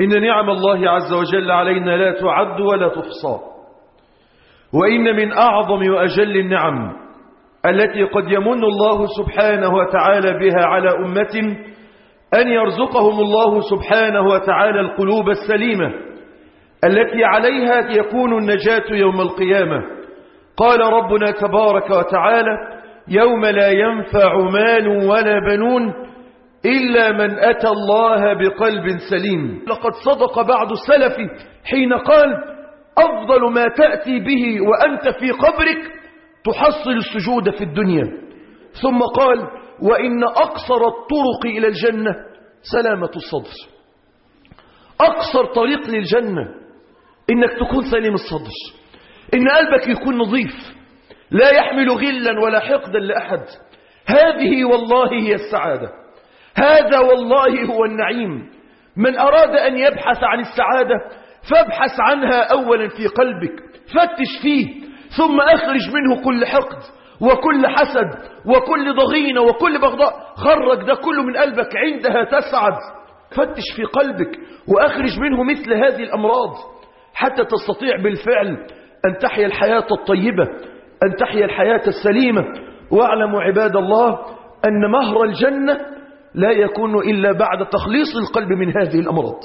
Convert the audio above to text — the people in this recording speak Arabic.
إن نعم الله عز وجل علينا لا تعد ولا تحصى. وإن من أعظم وأجل النعم التي قد يمن الله سبحانه وتعالى بها على أمة أن يرزقهم الله سبحانه وتعالى القلوب السليمة التي عليها يكون النجاة يوم القيامة. قال ربنا تبارك وتعالى يوم لا ينفع مال ولا بنون إلا من أتى الله بقلب سليم. لقد صدق بعض السلف حين قال أفضل ما تأتي به وأنت في قبرك تحصل السجود في الدنيا. ثم قال وإن أقصر الطرق إلى الجنة سلامة الصدر. أقصر طريق للجنة إنك تكون سليم الصدر. إن قلبك يكون نظيف لا يحمل غلا ولا حقدا لأحد. هذه والله هي السعادة. هذا والله هو النعيم. من أراد أن يبحث عن السعادة فابحث عنها أولا في قلبك فتش فيه ثم أخرج منه كل حقد وكل حسد وكل ضغينة وكل بغضاء. خرج ده كله من قلبك عندها تسعد. فتش في قلبك وأخرج منه مثل هذه الأمراض. حتى تستطيع بالفعل أن تحيا الحياة الطيبة أن تحيا الحياة السليمة. واعلموا عباد الله أن مهر الجنة لا يكون إلا بعد تخليص القلب من هذه الأمراض.